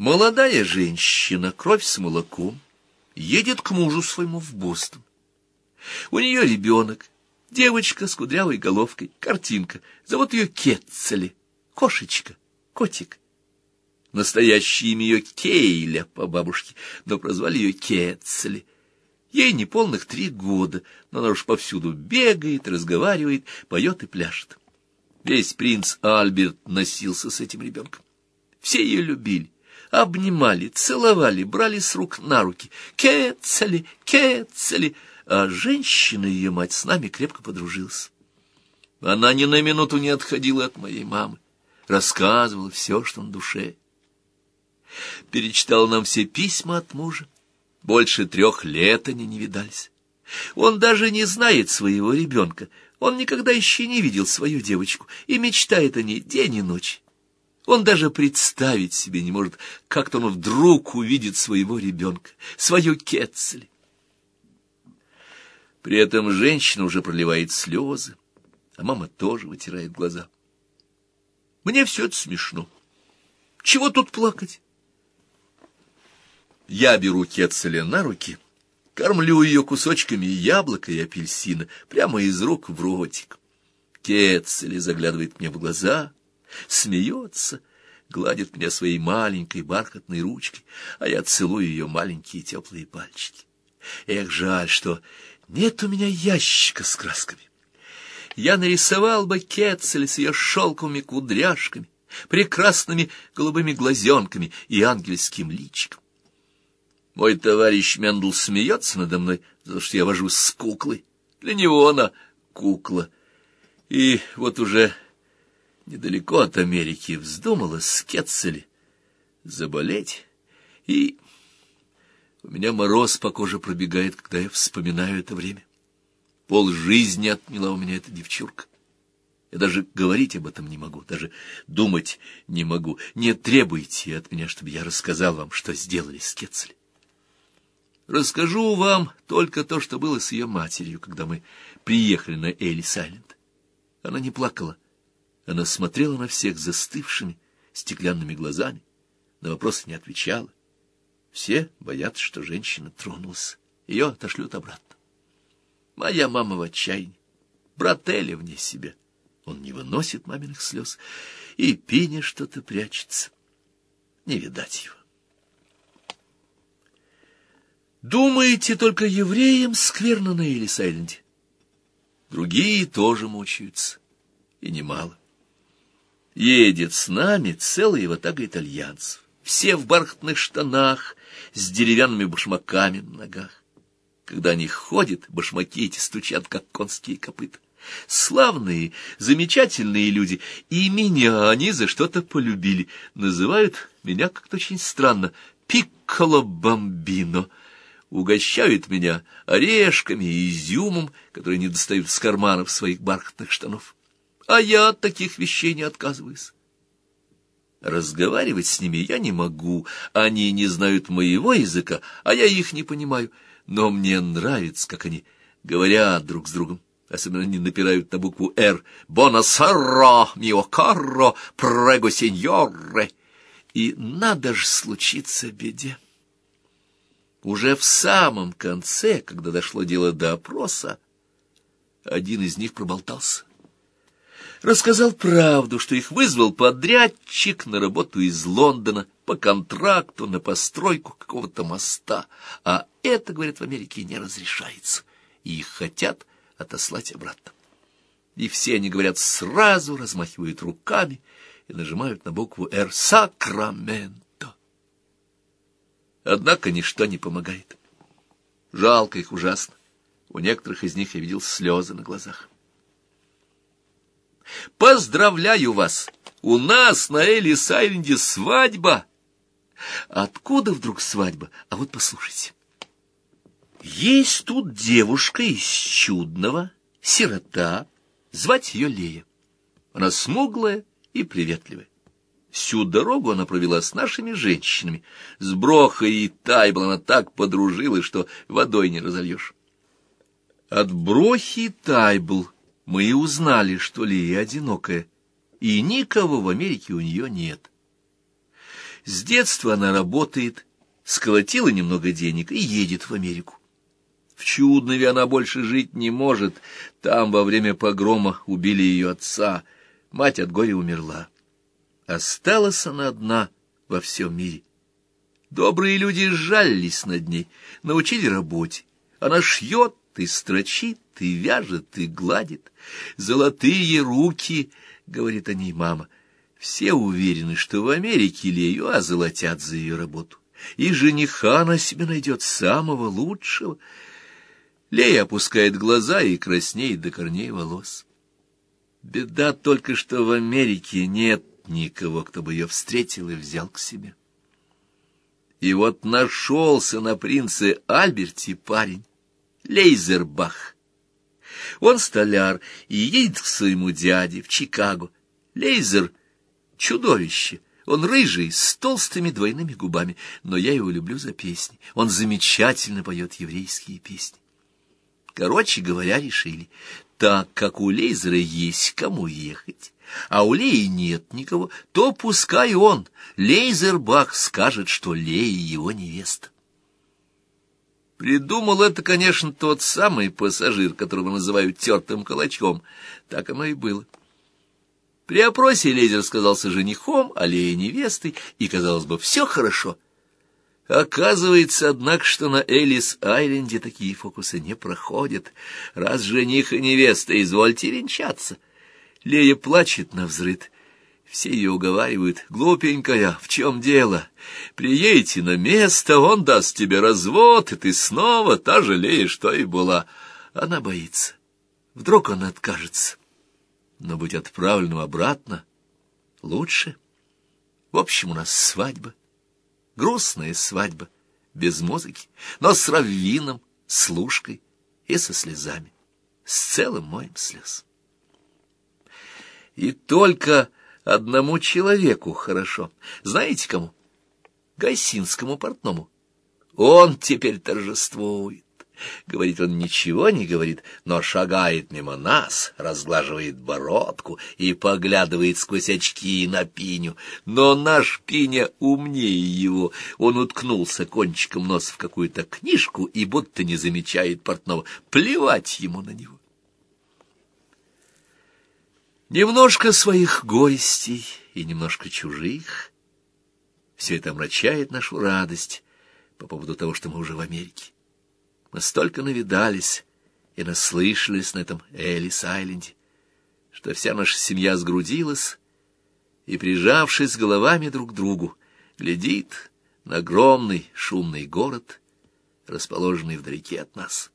Молодая женщина, кровь с молоком, едет к мужу своему в Бостон. У нее ребенок, девочка с кудрявой головкой, картинка. Зовут ее Кетцели, кошечка, котик. Настоящее имя ее Кейля по бабушке, но прозвали ее Кетцели. Ей не полных три года, но она уж повсюду бегает, разговаривает, поет и пляшет. Весь принц Альберт носился с этим ребенком. Все ее любили обнимали, целовали, брали с рук на руки, кецали, кецали, а женщина, ее мать, с нами крепко подружилась. Она ни на минуту не отходила от моей мамы, рассказывала все, что на душе. Перечитала нам все письма от мужа. Больше трех лет они не видались. Он даже не знает своего ребенка, он никогда еще не видел свою девочку и мечтает о ней день и ночь. Он даже представить себе не может, как-то он вдруг увидит своего ребенка, свою Кетцель. При этом женщина уже проливает слезы, а мама тоже вытирает глаза. Мне все это смешно. Чего тут плакать? Я беру Кетцеля на руки, кормлю ее кусочками яблока и апельсина прямо из рук в ротик. Кетцель заглядывает мне в глаза — смеется, гладит меня своей маленькой бархатной ручкой, а я целую ее маленькие теплые пальчики. Эх, жаль, что нет у меня ящика с красками. Я нарисовал бы Кетцель с ее шелковыми кудряшками, прекрасными голубыми глазенками и ангельским личиком. Мой товарищ Мендл смеется надо мной, потому что я вожусь с куклой. Для него она кукла. И вот уже недалеко от Америки, вздумала с Кетцели заболеть, и у меня мороз по коже пробегает, когда я вспоминаю это время. Пол жизни отняла у меня эта девчурка. Я даже говорить об этом не могу, даже думать не могу. Не требуйте от меня, чтобы я рассказал вам, что сделали с Кетцель. Расскажу вам только то, что было с ее матерью, когда мы приехали на Элли-Сайленд. Она не плакала, она смотрела на всех застывшими стеклянными глазами, на вопросы не отвечала. Все боятся, что женщина тронулась. Ее отошлют обратно. Моя мама в отчаянии. Брат Эля вне себя. Он не выносит маминых слез. И Пиня что-то прячется. Не видать его. Думаете, только евреям скверно на Элис-Айленде? Другие тоже мучаются. И немало. Едет с нами целая ватага итальянцев, все в бархатных штанах, с деревянными башмаками на ногах. Когда они ходят, башмаки эти стучат, как конские копыта. Славные, замечательные люди, и меня они за что-то полюбили. Называют меня как-то очень странно «пикколо-бомбино». Угощают меня орешками и изюмом, которые не достают с карманов своих бархатных штанов а я от таких вещей не отказываюсь. Разговаривать с ними я не могу, они не знают моего языка, а я их не понимаю, но мне нравится, как они говорят друг с другом. Особенно они напирают на букву «Р». «Бонасарро, мио карро, прего сеньоре». И надо же случиться беде. Уже в самом конце, когда дошло дело до опроса, один из них проболтался рассказал правду, что их вызвал подрядчик на работу из Лондона по контракту на постройку какого-то моста, а это, говорят, в Америке не разрешается, и их хотят отослать обратно. И все они говорят сразу, размахивают руками и нажимают на букву «Р» «Сакраменто». Однако ничто не помогает. Жалко их ужасно. У некоторых из них я видел слезы на глазах. Поздравляю вас! У нас на Элис-Айленде свадьба!» Откуда вдруг свадьба? А вот послушайте. Есть тут девушка из чудного, сирота, звать ее Лея. Она смуглая и приветливая. Всю дорогу она провела с нашими женщинами. С Брохой и Тайбл она так подружилась, что водой не разольешь. От Брохи и Тайбл мы и узнали, что Лия одинокая, и никого в Америке у нее нет. С детства она работает, сколотила немного денег и едет в Америку. В Чуднове она больше жить не может. Там во время погрома убили ее отца. Мать от горя умерла. Осталась она одна во всем мире. Добрые люди сжалились над ней, научили работе. Она шьет и строчит, и вяжет, и гладит. Золотые руки, — говорит о ней мама. Все уверены, что в Америке Лею озолотят за ее работу. И жениха она себе найдет самого лучшего. Лея опускает глаза и краснеет до корней волос. Беда только, что в Америке нет никого, кто бы ее встретил и взял к себе. И вот нашелся на принце Альберте парень, Лейзербах. Он столяр и едет к своему дяде в Чикаго. Лейзер — чудовище. Он рыжий, с толстыми двойными губами, но я его люблю за песни. Он замечательно поет еврейские песни. Короче говоря, решили, так как у Лейзера есть кому ехать, а у Леи нет никого, то пускай он, Лейзербах, скажет, что Лея его невеста. Придумал это, конечно, тот самый пассажир, которого называют тертым калачом. Так оно и было. При опросе Лейзер сказался женихом, а Лея невестой, и, казалось бы, все хорошо. Оказывается, однако, что на Элис-Айленде такие фокусы не проходят. Раз жених и невеста, извольте венчаться. Лея плачет на взрыд все ее уговаривают. Глупенькая, в чем дело? Приедете на место, он даст тебе развод, и ты снова та жалея, что и была. Она боится. Вдруг он откажется. Но быть отправленным обратно лучше. В общем, у нас свадьба. Грустная свадьба, без музыки, но с раввином, с лужкой и со слезами. С целым моим слез. И только одному человеку хорошо. Знаете кому? Гайсинскому портному. Он теперь торжествует. Говорит он, ничего не говорит, но шагает мимо нас, разглаживает бородку и поглядывает сквозь очки на Пиню. Но наш Пиня умнее его. Он уткнулся кончиком носа в какую-то книжку и будто не замечает портного. Плевать ему на него. Немножко своих горестей и немножко чужих. Все это омрачает нашу радость по поводу того, что мы уже в Америке. Мы столько навидались и наслышались на этом Элис-Айленде, что вся наша семья сгрудилась и, прижавшись головами друг к другу, глядит на огромный шумный город, расположенный вдалеке от нас.